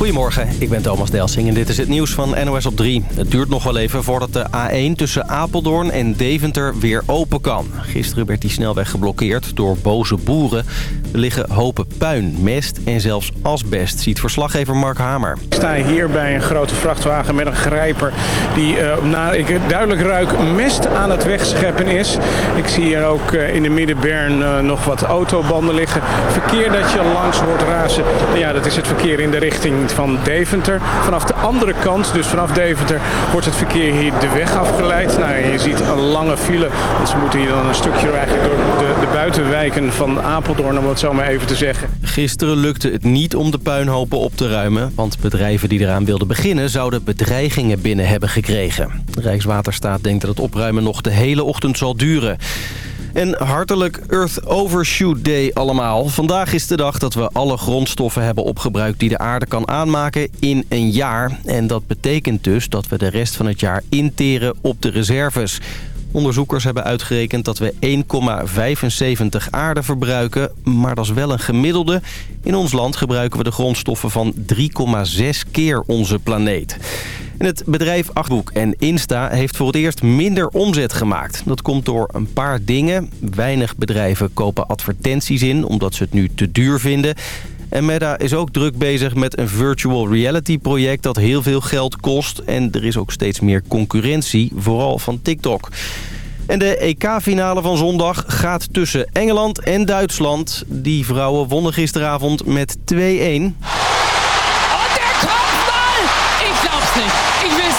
Goedemorgen, ik ben Thomas Delsing en dit is het nieuws van NOS op 3. Het duurt nog wel even voordat de A1 tussen Apeldoorn en Deventer weer open kan. Gisteren werd die snelweg geblokkeerd door boze boeren. Liggen hopen puin, mest en zelfs asbest, ziet verslaggever Mark Hamer. Ik sta hier bij een grote vrachtwagen met een grijper die uh, ik duidelijk ruik mest aan het wegscheppen is. Ik zie hier ook uh, in de middenbern uh, nog wat autobanden liggen. Verkeer dat je langs hoort razen, ja, dat is het verkeer in de richting van Deventer. Vanaf de andere kant, dus vanaf Deventer, wordt het verkeer hier de weg afgeleid. Nou, je ziet een lange file, want ze moeten hier dan een stukje eigenlijk door de buitenwijken van Apeldoorn, om het zo maar even te zeggen. Gisteren lukte het niet om de puinhopen op te ruimen, want bedrijven die eraan wilden beginnen zouden bedreigingen binnen hebben gekregen. Rijkswaterstaat denkt dat het opruimen nog de hele ochtend zal duren. En hartelijk Earth Overshoot Day allemaal. Vandaag is de dag dat we alle grondstoffen hebben opgebruikt die de aarde kan aanmaken in een jaar. En dat betekent dus dat we de rest van het jaar interen op de reserves. Onderzoekers hebben uitgerekend dat we 1,75 aarde verbruiken, maar dat is wel een gemiddelde. In ons land gebruiken we de grondstoffen van 3,6 keer onze planeet. En het bedrijf Achtboek en Insta heeft voor het eerst minder omzet gemaakt. Dat komt door een paar dingen. Weinig bedrijven kopen advertenties in omdat ze het nu te duur vinden. En Meta is ook druk bezig met een virtual reality project dat heel veel geld kost. En er is ook steeds meer concurrentie, vooral van TikTok. En de EK-finale van zondag gaat tussen Engeland en Duitsland. Die vrouwen wonnen gisteravond met 2-1.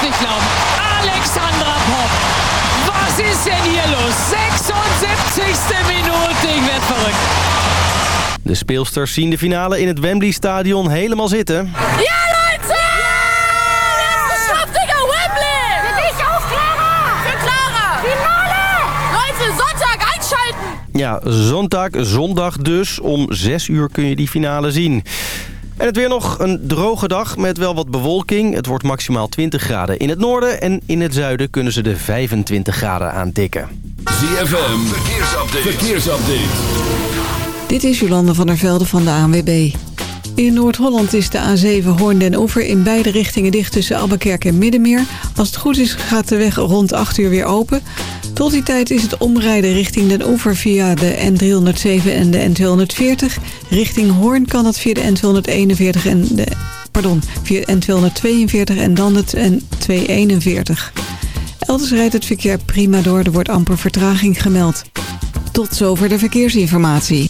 nicht glauben. Alexandra Popp. Was ist denn hier los? 76. Minute. Ik werd verrückt. De speelsters zien de finale in het Wembley Stadion helemaal zitten. Ja, Leute! Jetzt geschafft, Wembley! Für dich auch, Clara! Für Clara! Finale! Leute, Sonntag einschalten! Ja, zondag, zondag dus. Om 6 uur kun je die finale zien. En het weer nog een droge dag met wel wat bewolking. Het wordt maximaal 20 graden in het noorden en in het zuiden kunnen ze de 25 graden aantikken. ZFM, verkeersupdate. verkeersupdate. Dit is Jolande van der Velde van de ANWB. In Noord-Holland is de A7 Hoorn den Oever in beide richtingen dicht tussen Abbekerk en Middenmeer. Als het goed is gaat de weg rond 8 uur weer open. Tot die tijd is het omrijden richting den Oever via de N307 en de N240. Richting Hoorn kan dat via de N241 en de... Pardon, via N242 en dan het N241. Elders rijdt het verkeer prima door, er wordt amper vertraging gemeld. Tot zover de verkeersinformatie.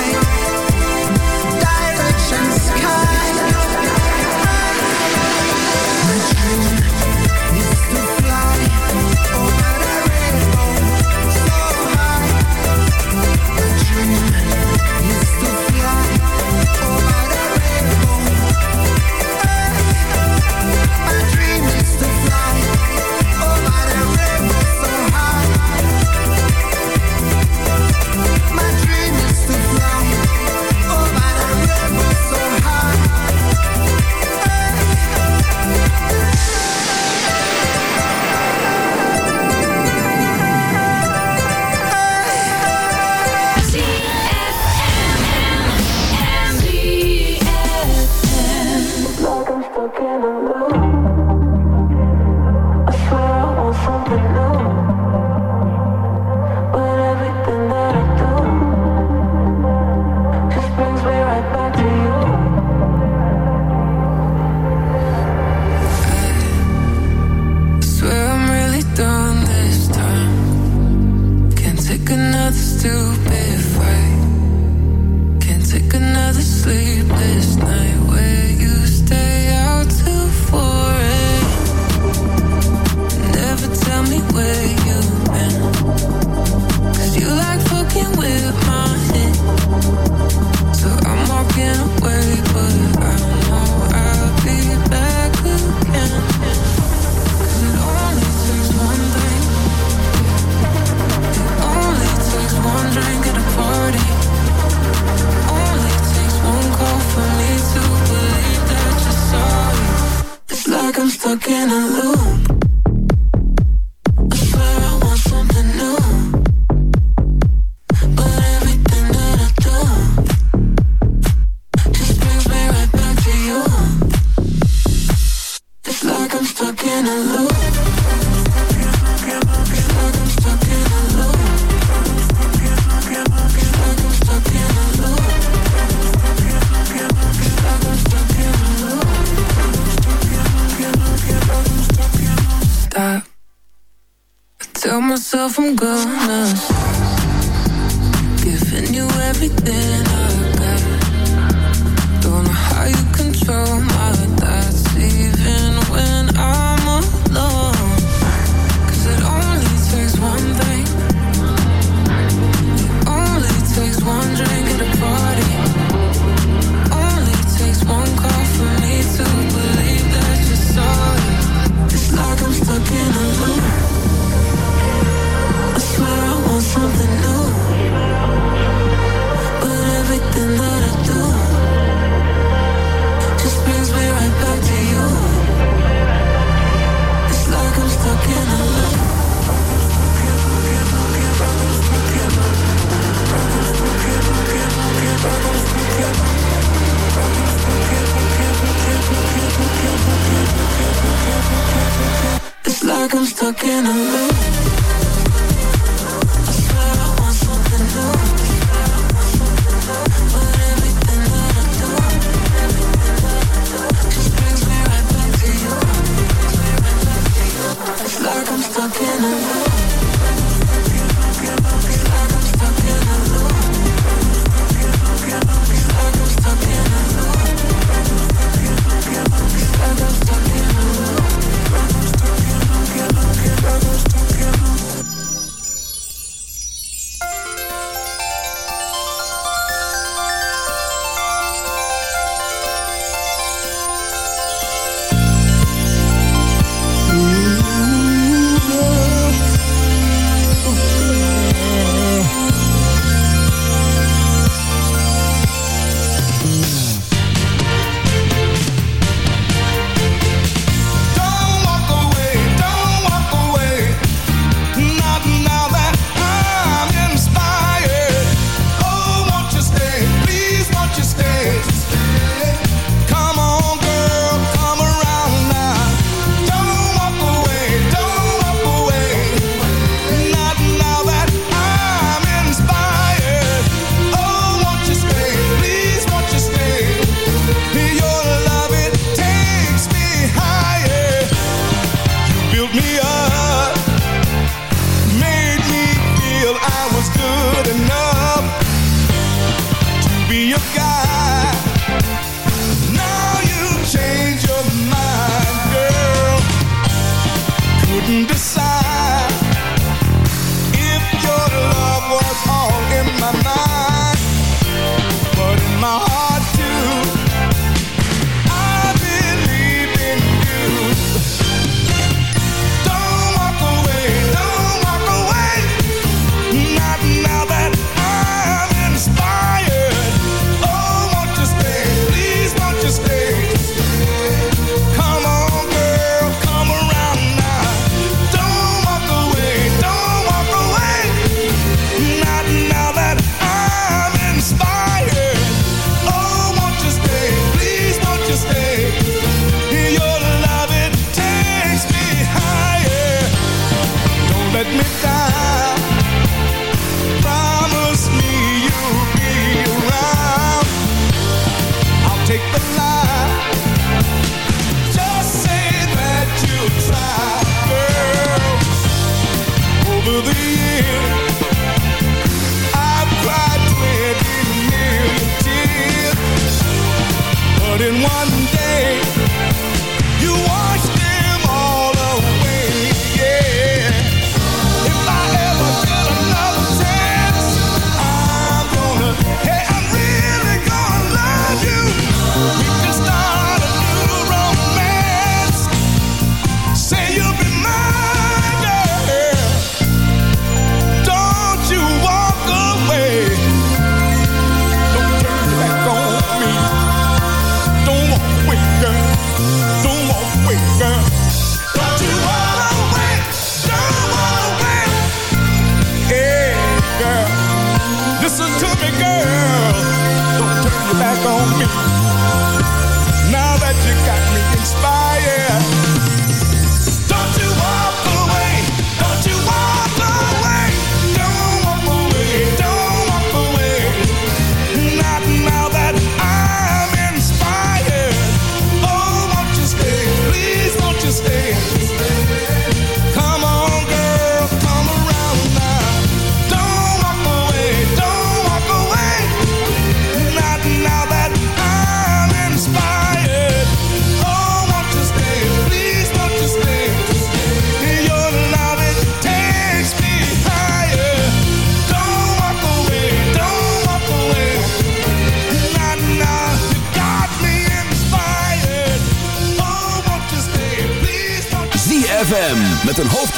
stuck in a loop. myself, I'm stuck in a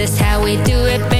this how we do it, baby.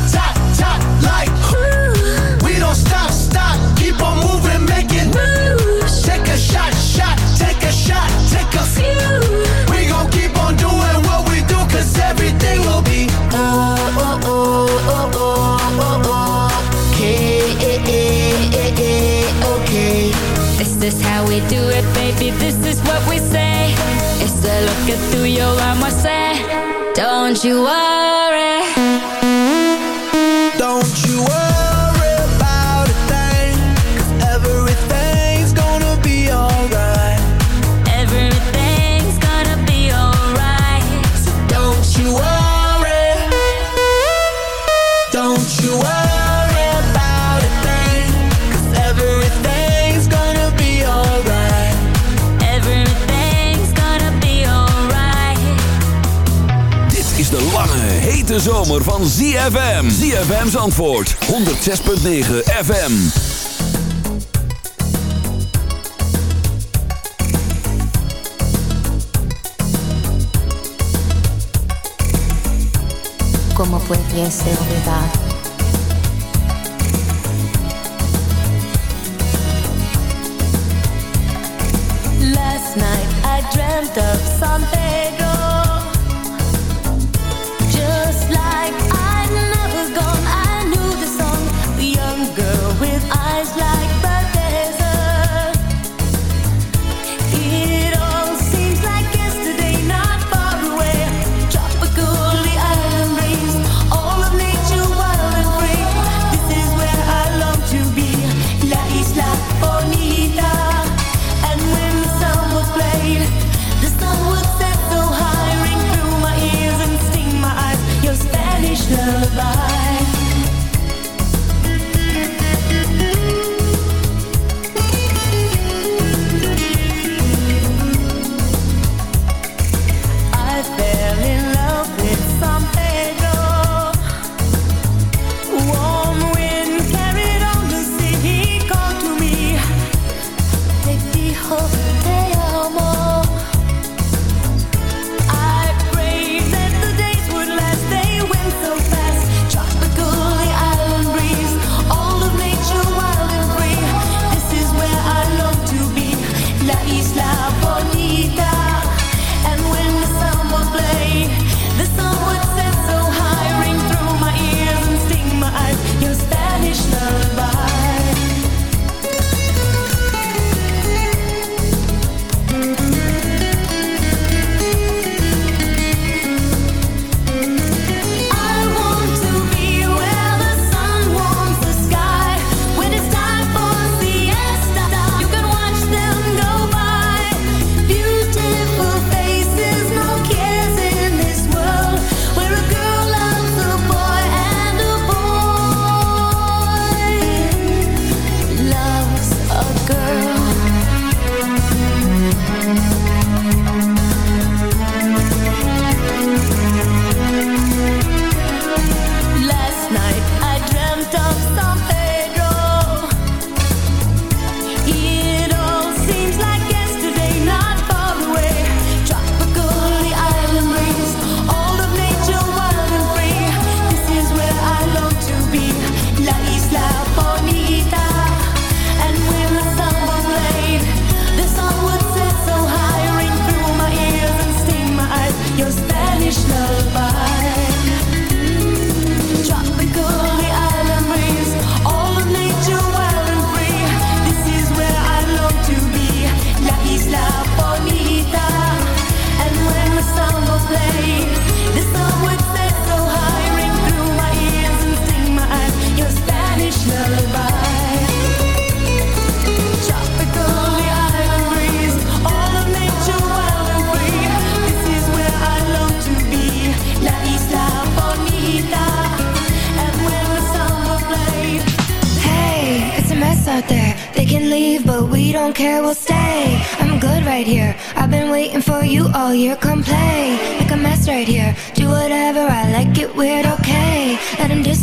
want you up. zomer van ZFM. ZFM's antwoord. 106.9 FM. Como pudiese olvidar. Last night I dreamt of San Pedro.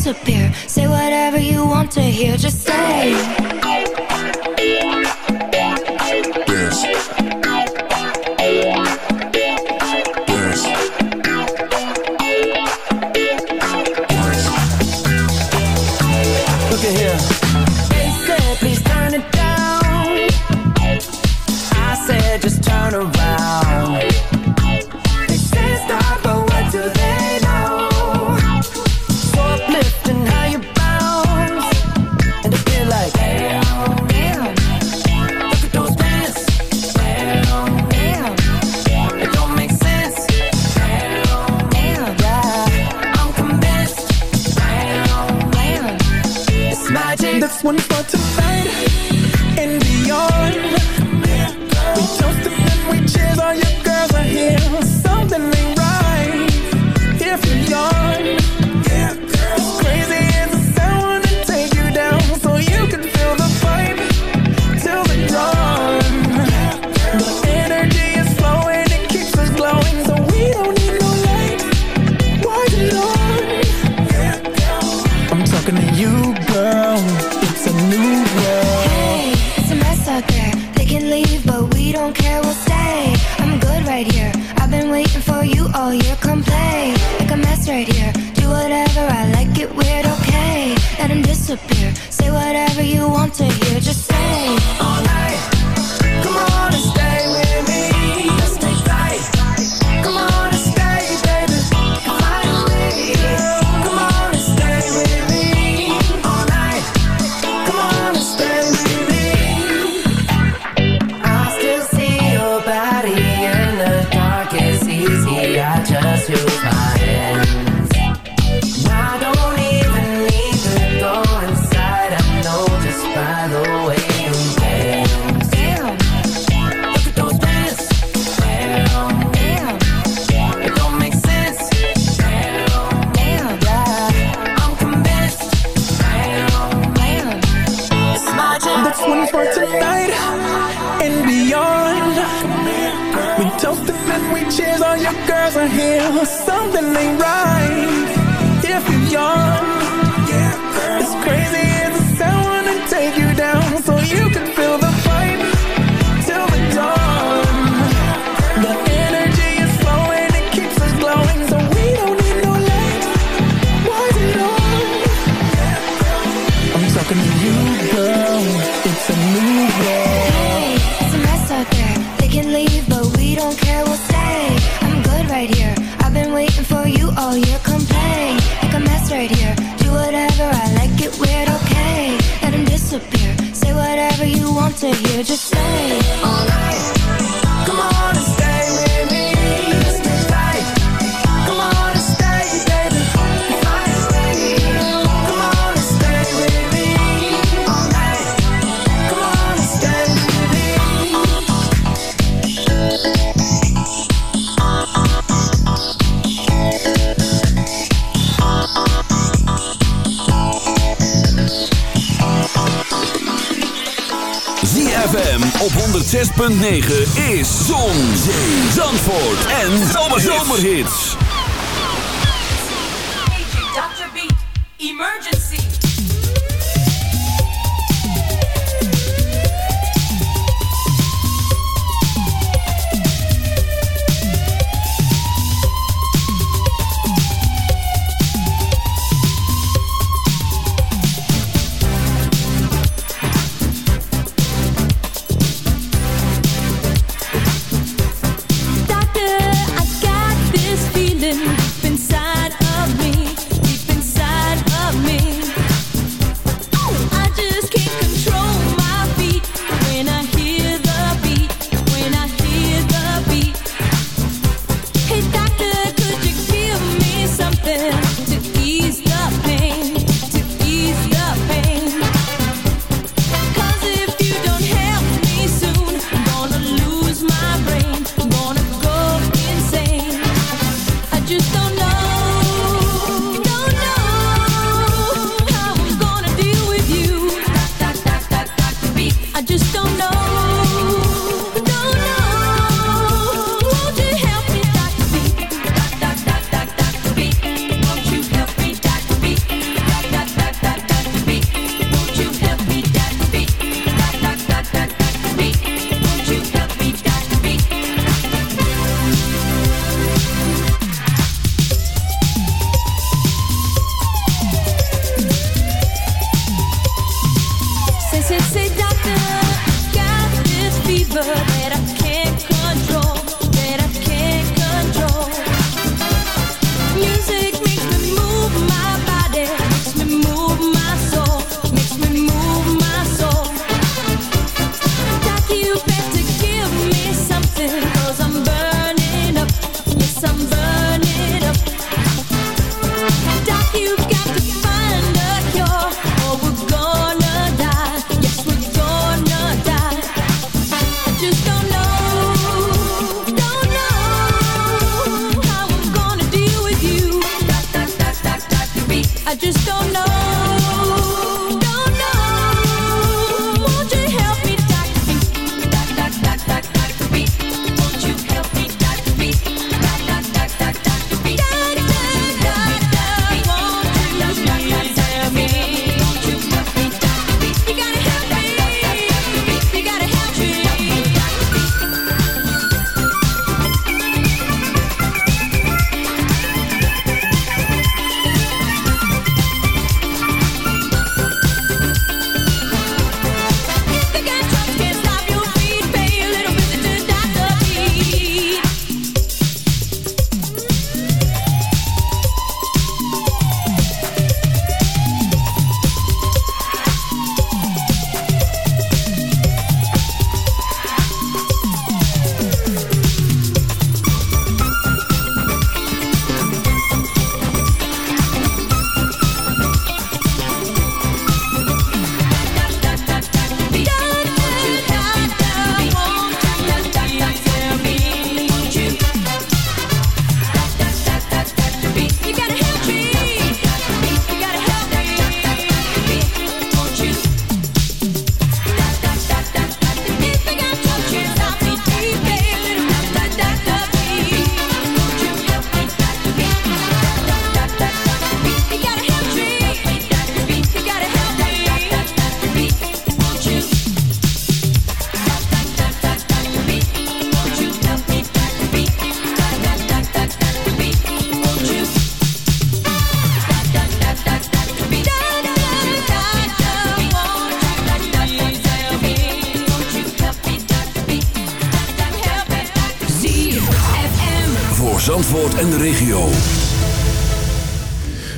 disappear. Say whatever you want to hear, just say. 9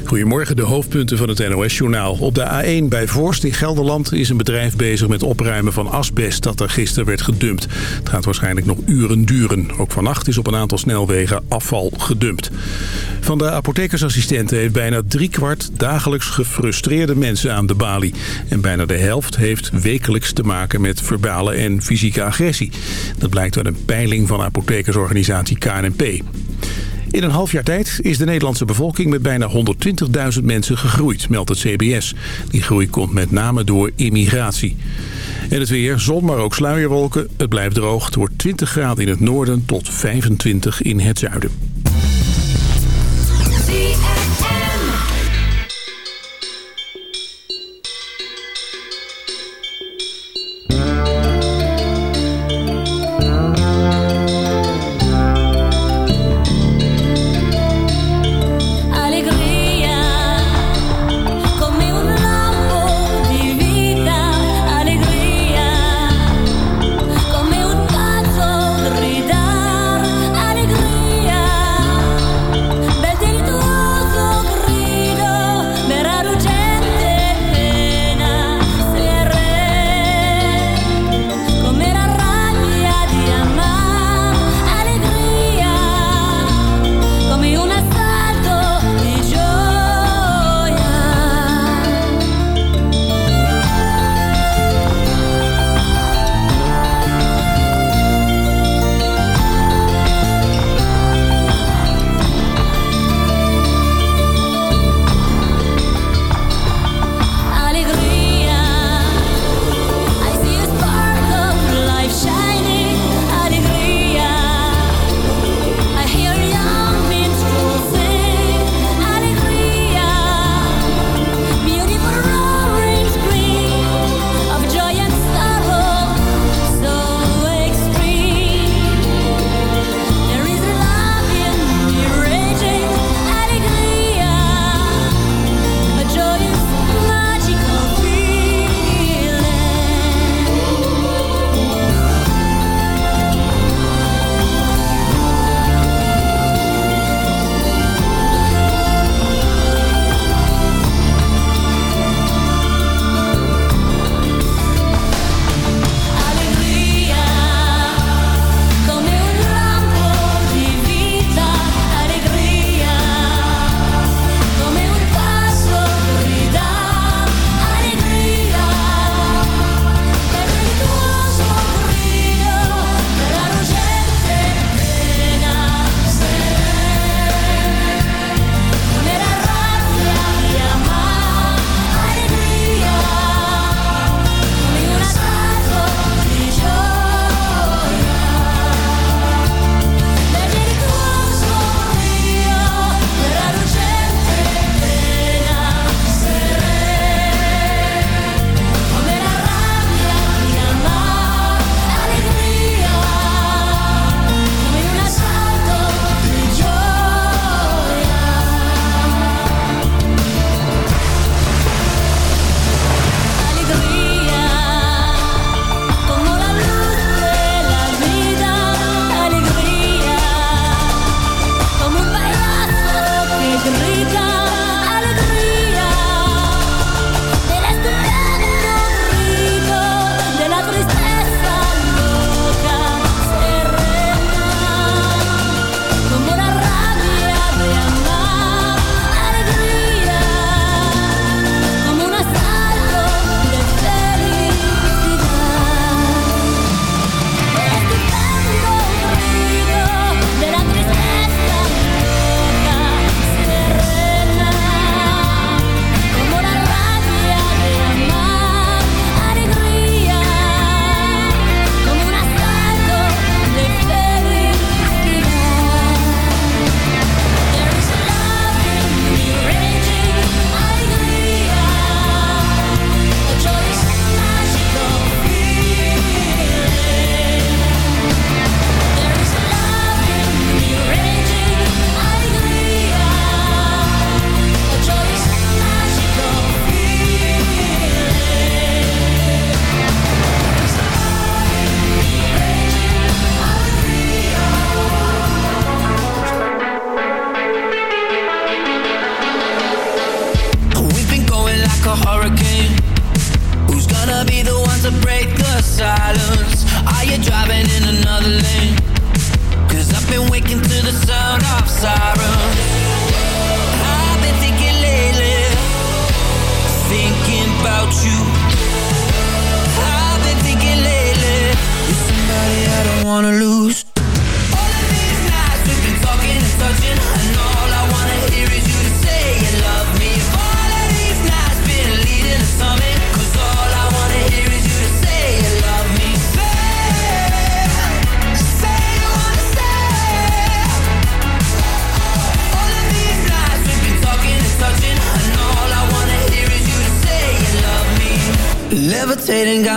Goedemorgen, de hoofdpunten van het NOS-journaal. Op de A1 bij Voorst in Gelderland is een bedrijf bezig met opruimen van asbest dat er gisteren werd gedumpt. Het gaat waarschijnlijk nog uren duren. Ook vannacht is op een aantal snelwegen afval gedumpt. Van de apothekersassistenten heeft bijna driekwart dagelijks gefrustreerde mensen aan de balie. En bijna de helft heeft wekelijks te maken met verbale en fysieke agressie. Dat blijkt uit een peiling van apothekersorganisatie KNP. In een half jaar tijd is de Nederlandse bevolking met bijna 120.000 mensen gegroeid, meldt het CBS. Die groei komt met name door immigratie. En het weer, zon maar ook sluierwolken. Het blijft droog. Het wordt 20 graden in het noorden tot 25 in het zuiden.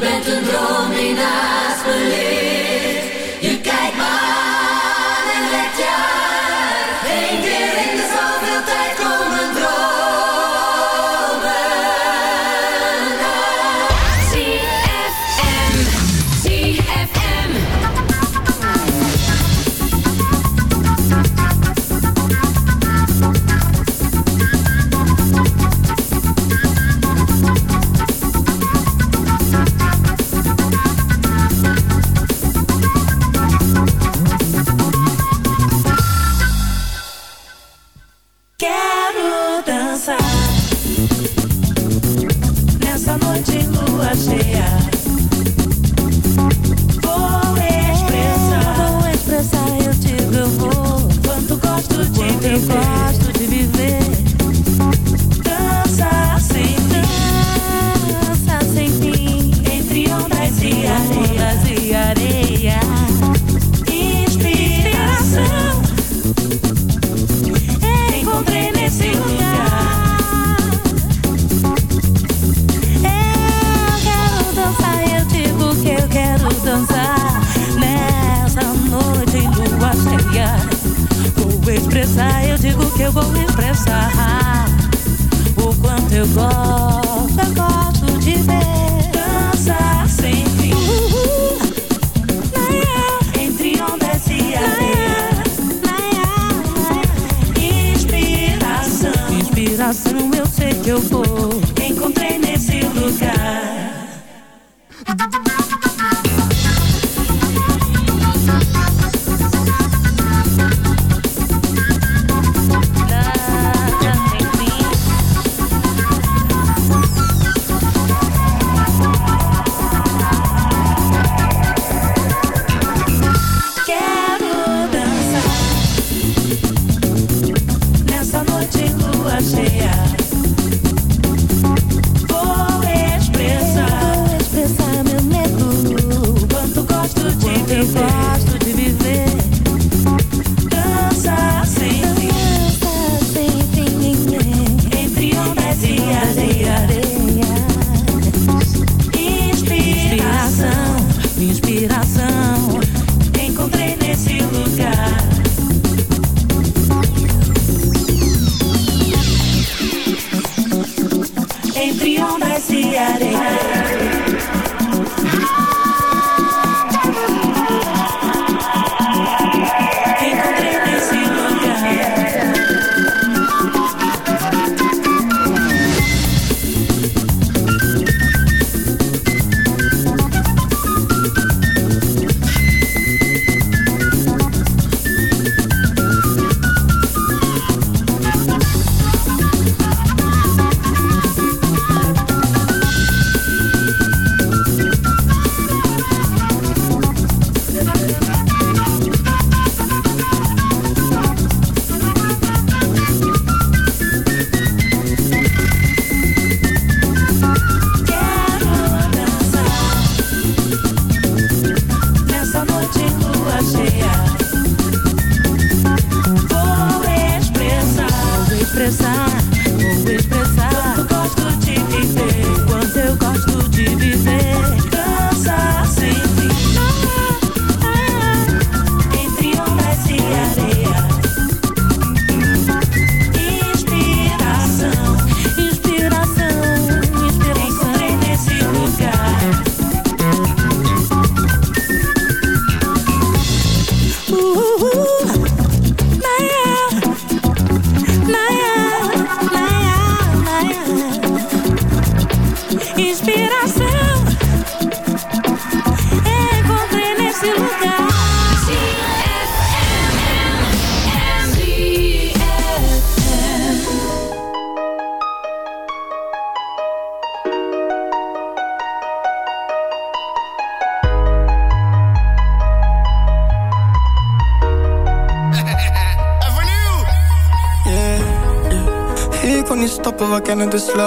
better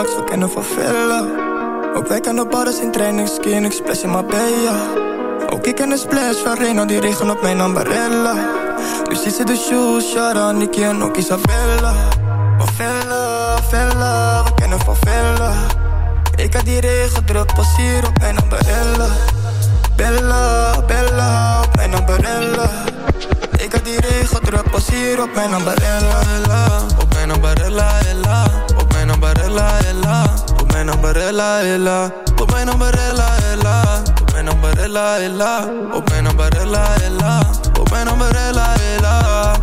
we kennen van villa. Ook wij kennen padden in training, skin, ik splash in Marbella. Ook ik ken een splash van Reno, die regen op mijn ambarella. Nu ziet ze de shoes, Shara, Nicky en ook Isabella. Van villa, we kennen van Vella. Ik had die regen druk, passier op mijn ambarella. Bella, bella, op mijn ambarella. Ik had die regen druk, passier op mijn ambarella. Op mijn ambarella, umbrella, ella. Toma en umbrella, ella. Toma en umbrella, ella. Toma en umbrella, ella. Toma en umbrella, ella. Toma en.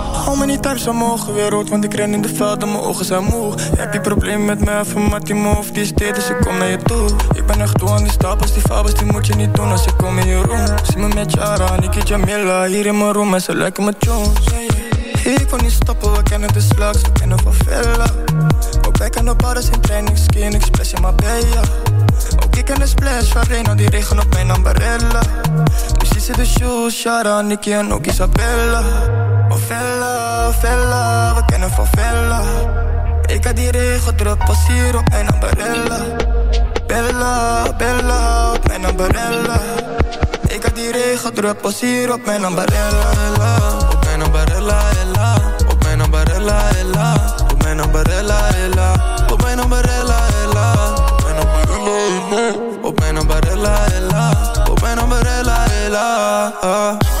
Hou me niet times mogen weer rood, want ik ren in de velden, mijn ogen zijn moe. Heb je probleem met mij, even met die die is dus ik kom naar je toe. Ik ben echt toe aan die stapels, die fabels, die moet je niet doen als ik kom in je room. Zie me met Jara, Niki Jamila, hier in mijn room en ze lijken me Jones. Ik kon niet stoppen, we kennen de slugs, we kennen van Vella. Wij kennen bars in training, skin, splash in Marbella. Ook ik ken de splash van Reno, die regen op mijn ambarella. Zit de shoes, Shara, Nicky en ook Isabella. Oh Vella, we kennen van Vella. Ik had die regen druk, pas hier op mijn ambarella. Bella, Bella, op mijn ambarella. Ik had die regen druk, pas hier op mijn ambarella. Op mijn ambarella, ella. Op mijn ambarella, ella. Love.